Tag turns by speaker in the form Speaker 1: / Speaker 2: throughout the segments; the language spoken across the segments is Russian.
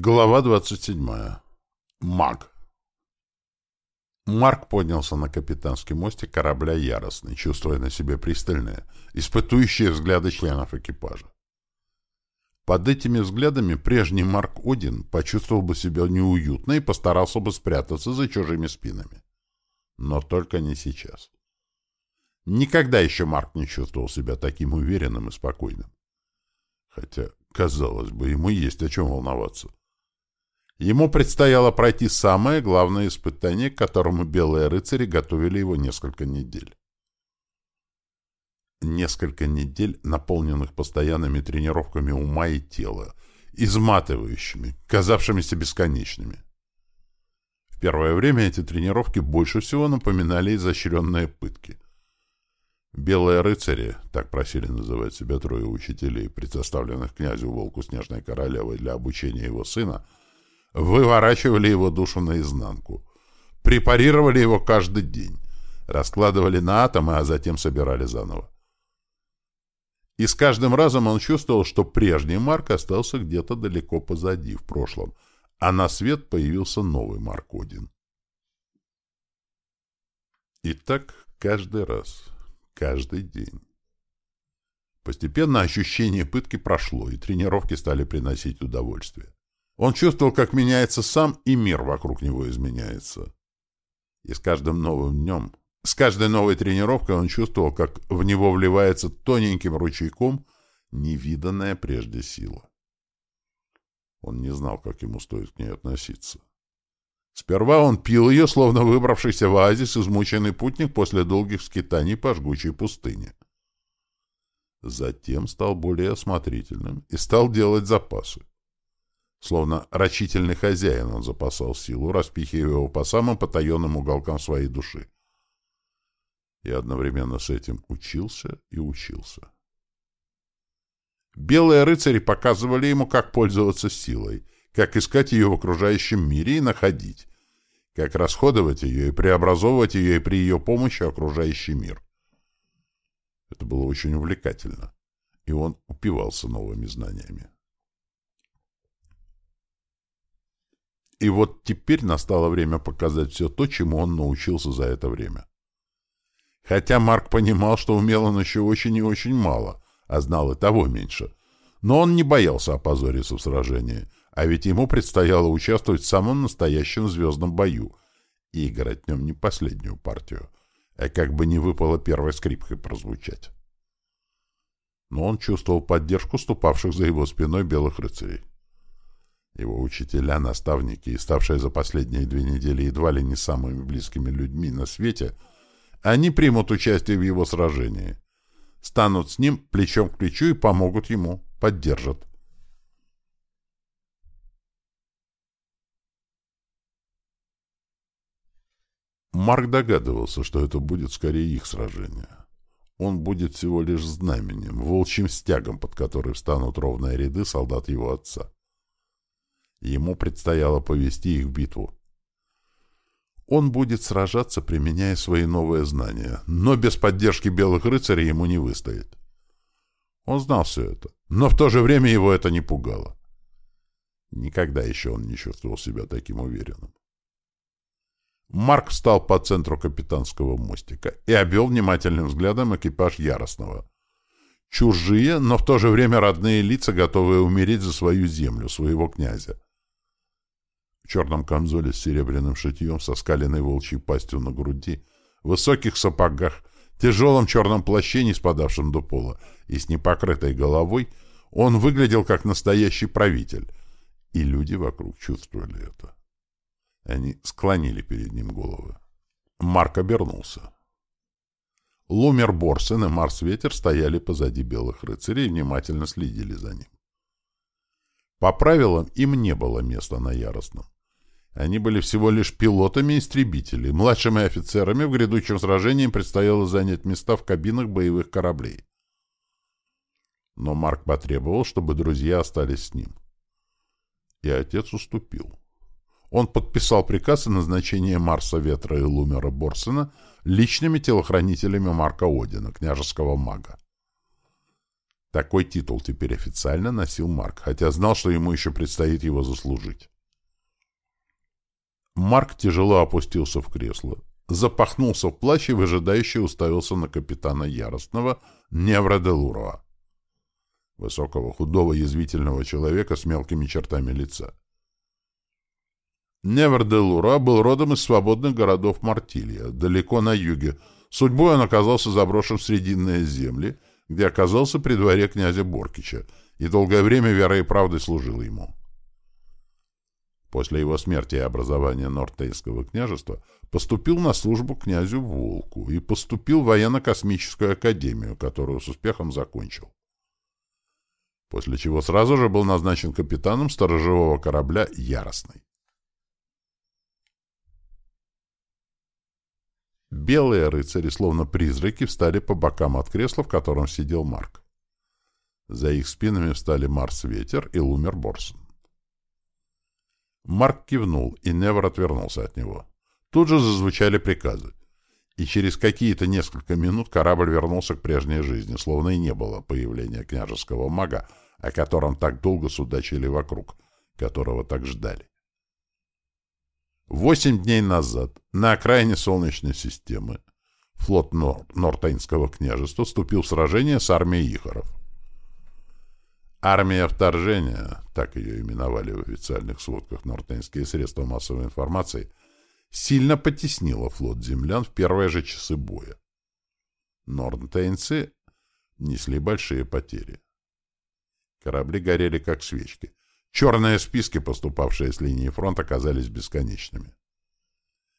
Speaker 1: Глава 27. Маг. Марк поднялся на капитанский мостик корабля яростный, чувствуя на себе пристальные, испытующие взгляды членов экипажа. Под этими взглядами прежний Марк Один почувствовал бы себя неуютно и постарался бы спрятаться за чужими спинами. Но только не сейчас. Никогда еще Марк не чувствовал себя таким уверенным и спокойным. Хотя, казалось бы, ему есть о чем волноваться. Ему предстояло пройти самое главное испытание, к которому белые рыцари готовили его несколько недель. Несколько недель, наполненных постоянными тренировками ума и тела, изматывающими, казавшимися бесконечными. В первое время эти тренировки больше всего напоминали изощренные пытки. Белые рыцари, так просили называть себя трое учителей, предоставленных князю Волку Снежной Королевой для обучения его сына, — выворачивали его душу наизнанку, препарировали его каждый день, раскладывали на атомы, а затем собирали заново. И с каждым разом он чувствовал, что прежний Марк остался где-то далеко позади, в прошлом, а на свет появился новый Марк Один. И так каждый раз, каждый день. Постепенно ощущение пытки прошло, и тренировки стали приносить удовольствие. Он чувствовал, как меняется сам, и мир вокруг него изменяется. И с каждым новым днем, с каждой новой тренировкой он чувствовал, как в него вливается тоненьким ручейком невиданная прежде сила. Он не знал, как ему стоит к ней относиться. Сперва он пил ее, словно выбравшийся в оазис измученный путник после долгих скитаний по жгучей пустыне. Затем стал более осмотрительным и стал делать запасы. Словно рачительный хозяин он запасал силу, распихивая его по самым потаенным уголкам своей души. И одновременно с этим учился и учился. Белые рыцари показывали ему, как пользоваться силой, как искать ее в окружающем мире и находить, как расходовать ее и преобразовывать ее и при ее помощи окружающий мир. Это было очень увлекательно, и он упивался новыми знаниями. И вот теперь настало время показать все то, чему он научился за это время. Хотя Марк понимал, что умел он еще очень и очень мало, а знал и того меньше. Но он не боялся опозориться в сражении, а ведь ему предстояло участвовать в самом настоящем звездном бою и играть в нем не последнюю партию, а как бы не выпало первой скрипкой прозвучать. Но он чувствовал поддержку ступавших за его спиной белых рыцарей. Его учителя, наставники и ставшие за последние две недели едва ли не самыми близкими людьми на свете, они примут участие в его сражении, станут с ним плечом к плечу и помогут ему, поддержат. Марк догадывался, что это будет скорее их сражение. Он будет всего лишь знаменем, волчьим стягом, под который встанут ровные ряды солдат его отца. Ему предстояло повести их в битву. Он будет сражаться, применяя свои новые знания, но без поддержки белых рыцарей ему не выстоит. Он знал все это, но в то же время его это не пугало. Никогда еще он не чувствовал себя таким уверенным. Марк встал по центру капитанского мостика и обвел внимательным взглядом экипаж Яростного. Чужие, но в то же время родные лица, готовые умереть за свою землю, своего князя в черном камзоле с серебряным шитьем, со скаленной волчьей пастью на груди, в высоких сапогах, тяжелом черном плаще, не спадавшем до пола, и с непокрытой головой, он выглядел как настоящий правитель, и люди вокруг чувствовали это. Они склонили перед ним головы. Марк обернулся. Лумер Борсен и Марс Ветер стояли позади белых рыцарей и внимательно следили за ним. По правилам им не было места на яростном. Они были всего лишь пилотами истребителей. Младшими офицерами в грядущем сражении предстояло занять места в кабинах боевых кораблей. Но Марк потребовал, чтобы друзья остались с ним. И отец уступил. Он подписал приказ о назначении Марса Ветра и Лумера Борсена личными телохранителями Марка Одина, княжеского мага. Такой титул теперь официально носил Марк, хотя знал, что ему еще предстоит его заслужить. Марк тяжело опустился в кресло, запахнулся в плащ и выжидающе уставился на капитана Яростного Невра де Лурова, высокого, худого, язвительного человека с мелкими чертами лица. Невр де Лура был родом из свободных городов Мартилья, далеко на юге. Судьбой он оказался заброшен в Срединные земли, где оказался при дворе князя Боркича, и долгое время верой и правдой служил ему. После его смерти и образования Нортейского княжества поступил на службу князю Волку и поступил в военно-космическую академию, которую с успехом закончил. После чего сразу же был назначен капитаном сторожевого корабля «Яростный». Белые рыцари, словно призраки, встали по бокам от кресла, в котором сидел Марк. За их спинами встали Марс Ветер и Лумер Борсон. Марк кивнул, и Невер отвернулся от него. Тут же зазвучали приказы. И через какие-то несколько минут корабль вернулся к прежней жизни, словно и не было появления княжеского мага, о котором так долго судачили вокруг, которого так ждали. Восемь дней назад на окраине Солнечной системы флот Нор Нортейнского княжества вступил в сражение с армией Ихоров. Армия вторжения, так ее именовали в официальных сводках нортейнские средства массовой информации, сильно потеснила флот землян в первые же часы боя. Нортейнцы несли большие потери. Корабли горели как свечки. Черные списки, поступавшие с линии фронта, оказались бесконечными.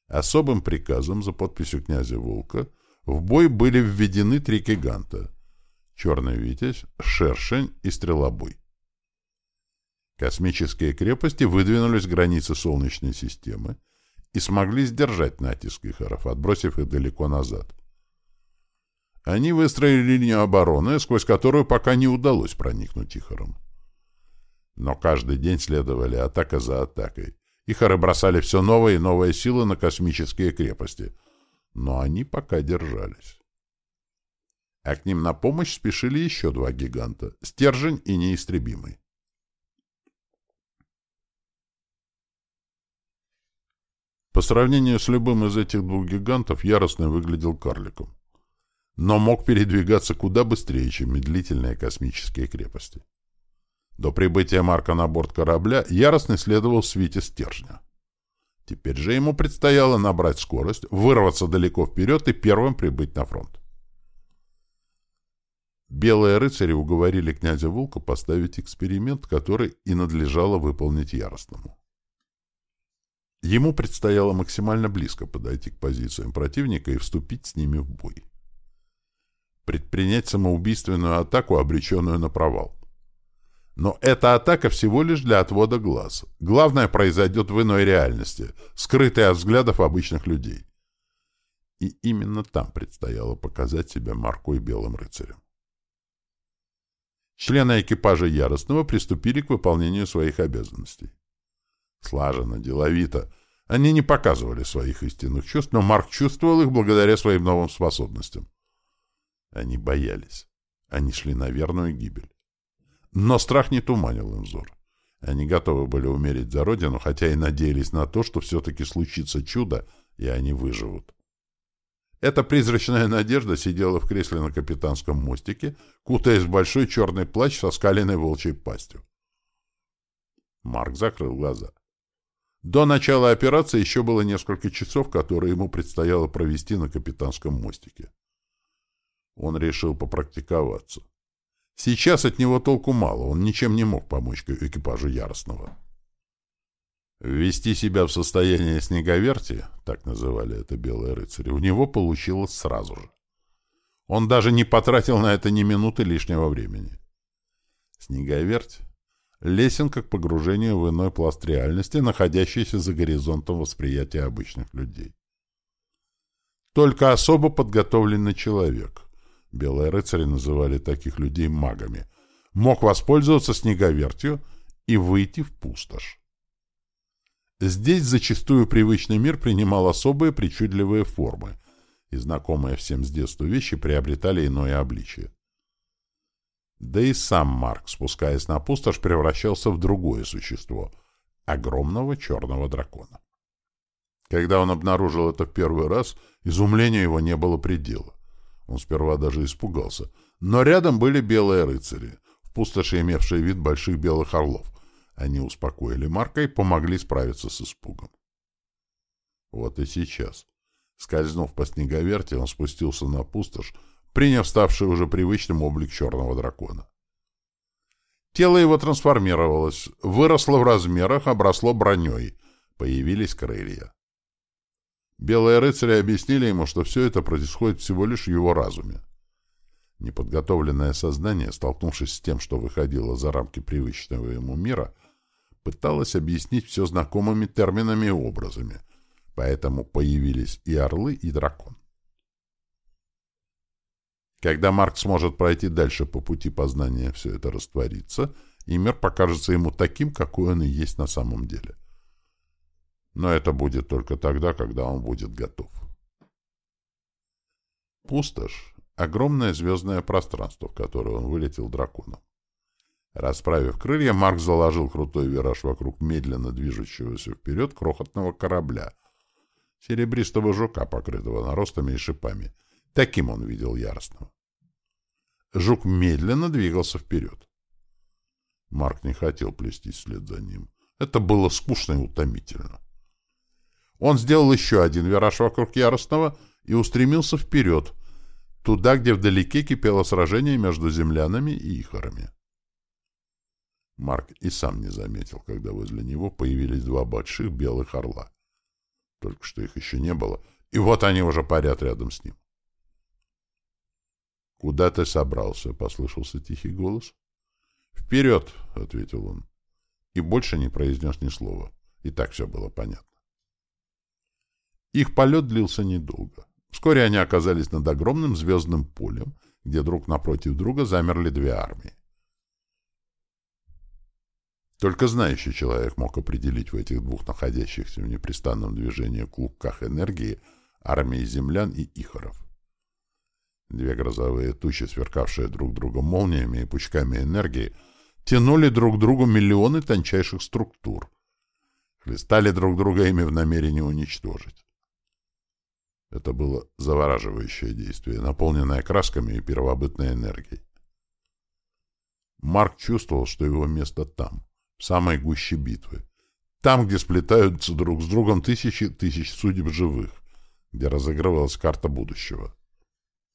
Speaker 1: Особым приказом за подписью князя Волка в бой были введены три гиганта — Черный Витязь, Шершень и Стрелобой. Космические крепости выдвинулись к границе Солнечной системы и смогли сдержать натиск Ихоров, отбросив их далеко назад. Они выстроили линию обороны, сквозь которую пока не удалось проникнуть Ихорам. Но каждый день следовали атака за атакой. Ихары бросали все новые и новые силы на космические крепости. Но они пока держались. А к ним на помощь спешили еще два гиганта — Стержень и Неистребимый. По сравнению с любым из этих двух гигантов, Яростный выглядел карликом. Но мог передвигаться куда быстрее, чем медлительные космические крепости. До прибытия Марка на борт корабля яростно следовал в свите стержня. Теперь же ему предстояло набрать скорость, вырваться далеко вперед и первым прибыть на фронт. Белые рыцари уговорили князя Волка поставить эксперимент, который и надлежало выполнить яростному. Ему предстояло максимально близко подойти к позициям противника и вступить с ними в бой. Предпринять самоубийственную атаку, обреченную на провал. Но эта атака всего лишь для отвода глаз. Главное произойдет в иной реальности, скрытой от взглядов обычных людей. И именно там предстояло показать себя Марку и Белым рыцарем. Члены экипажа Яростного приступили к выполнению своих обязанностей. Слаженно, деловито. Они не показывали своих истинных чувств, но Марк чувствовал их благодаря своим новым способностям. Они боялись. Они шли на верную гибель. Но страх не туманил им взор. Они готовы были умереть за родину, хотя и надеялись на то, что все-таки случится чудо, и они выживут. Эта призрачная надежда сидела в кресле на капитанском мостике, кутаясь в большой черный плащ со скаленной волчьей пастью. Марк закрыл глаза. До начала операции еще было несколько часов, которые ему предстояло провести на капитанском мостике. Он решил попрактиковаться. Сейчас от него толку мало, он ничем не мог помочь экипажу Яростного. Ввести себя в состояние снеговерти, так называли это белые рыцари, у него получилось сразу же. Он даже не потратил на это ни минуты лишнего времени. Снеговерть — лесенка к погружению в иной пласт реальности, находящийся за горизонтом восприятия обычных людей. Только особо подготовленный человек — белые рыцари называли таких людей магами, мог воспользоваться снеговертью и выйти в пустошь. Здесь зачастую привычный мир принимал особые причудливые формы, и знакомые всем с детства вещи приобретали иное обличие. Да и сам Марк, спускаясь на пустошь, превращался в другое существо — огромного черного дракона. Когда он обнаружил это в первый раз, изумления его не было предела. Он сперва даже испугался. Но рядом были белые рыцари, в пустоши имевшие вид больших белых орлов. Они успокоили Марка и помогли справиться с испугом. Вот и сейчас. Скользнув по снеговерте, он спустился на пустошь, приняв ставший уже привычным облик черного дракона. Тело его трансформировалось, выросло в размерах, обросло броней, появились крылья. Белые рыцари объяснили ему, что все это происходит всего лишь в его разуме. Неподготовленное сознание, столкнувшись с тем, что выходило за рамки привычного ему мира, пыталось объяснить все знакомыми терминами и образами, поэтому появились и орлы, и дракон. Когда Марк сможет пройти дальше по пути познания, все это растворится, и мир покажется ему таким, какой он и есть на самом деле. Но это будет только тогда, когда он будет готов. Пустошь — огромное звездное пространство, в которое он вылетел драконом. Расправив крылья, Марк заложил крутой вираж вокруг медленно движущегося вперед крохотного корабля, серебристого жука, покрытого наростами и шипами. Таким он видел яростного. Жук медленно двигался вперед. Марк не хотел плестись вслед за ним. Это было скучно и утомительно. Он сделал еще один вираж вокруг Яростного и устремился вперед, туда, где вдалеке кипело сражение между землянами и ихорами. Марк и сам не заметил, когда возле него появились два больших белых орла. Только что их еще не было, и вот они уже парят рядом с ним. «Куда ты собрался?» — послышался тихий голос. «Вперед!» — ответил он. И больше не произнес ни слова. И так все было понятно. Их полет длился недолго. Вскоре они оказались над огромным звездным полем, где друг напротив друга замерли две армии. Только знающий человек мог определить в этих двух находящихся в непрестанном движении клубках энергии армии землян и ихоров. Две грозовые тучи, сверкавшие друг друга молниями и пучками энергии, тянули друг другу миллионы тончайших структур, хлестали друг друга ими в намерении уничтожить. Это было завораживающее действие, наполненное красками и первобытной энергией. Марк чувствовал, что его место там, в самой гуще битвы. Там, где сплетаются друг с другом тысячи тысяч судеб живых, где разыгрывалась карта будущего.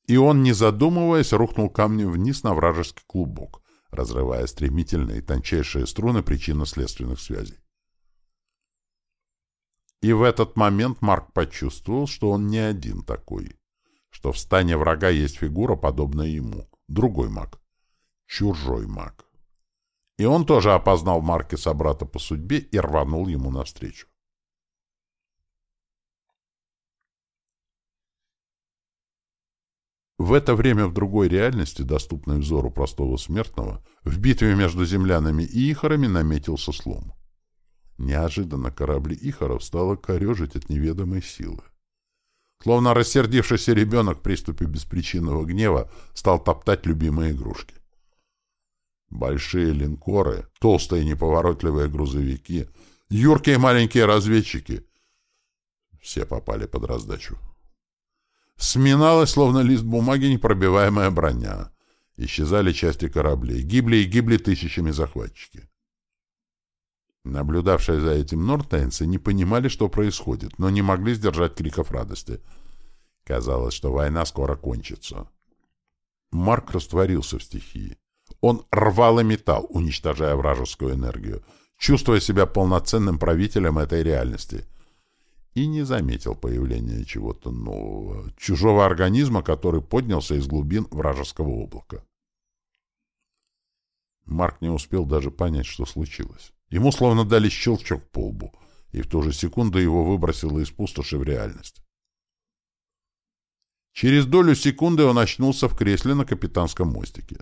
Speaker 1: И он, не задумываясь, рухнул камнем вниз на вражеский клубок, разрывая стремительные тончайшие струны причинно-следственных связей. И в этот момент Марк почувствовал, что он не один такой, что в стане врага есть фигура, подобная ему, другой маг, чужой маг. И он тоже опознал Марке собрата по судьбе и рванул ему навстречу. В это время в другой реальности, доступной взору простого смертного, в битве между землянами и ихорами наметился слом. Неожиданно корабли Ихоров стало корежить от неведомой силы. Словно рассердившийся ребенок в приступе беспричинного гнева стал топтать любимые игрушки. Большие линкоры, толстые неповоротливые грузовики, юркие маленькие разведчики — все попали под раздачу. Сминалась, словно лист бумаги, непробиваемая броня. Исчезали части кораблей, гибли и гибли тысячами захватчики. Наблюдавшие за этим нортейнцы не понимали, что происходит, но не могли сдержать криков радости. Казалось, что война скоро кончится. Марк растворился в стихии. Он рвал и металл, уничтожая вражескую энергию, чувствуя себя полноценным правителем этой реальности. И не заметил появления чего-то нового, чужого организма, который поднялся из глубин вражеского облака. Марк не успел даже понять, что случилось. Ему словно дали щелчок по лбу, и в ту же секунду его выбросило из пустоши в реальность. Через долю секунды он очнулся в кресле на капитанском мостике.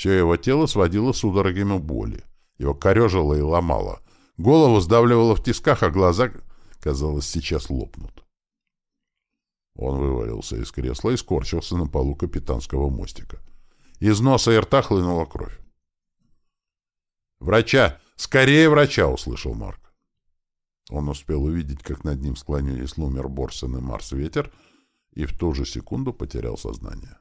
Speaker 1: Все его тело сводило судорогами боли. Его корежило и ломало. Голову сдавливало в тисках, а глаза, казалось, сейчас лопнут. Он вывалился из кресла и скорчился на полу капитанского мостика. Из носа и рта хлынула кровь. «Врача! Скорее врача!» — услышал Марк. Он успел увидеть, как над ним склонились Лумер, Борсен и Марс Ветер, и в ту же секунду потерял сознание.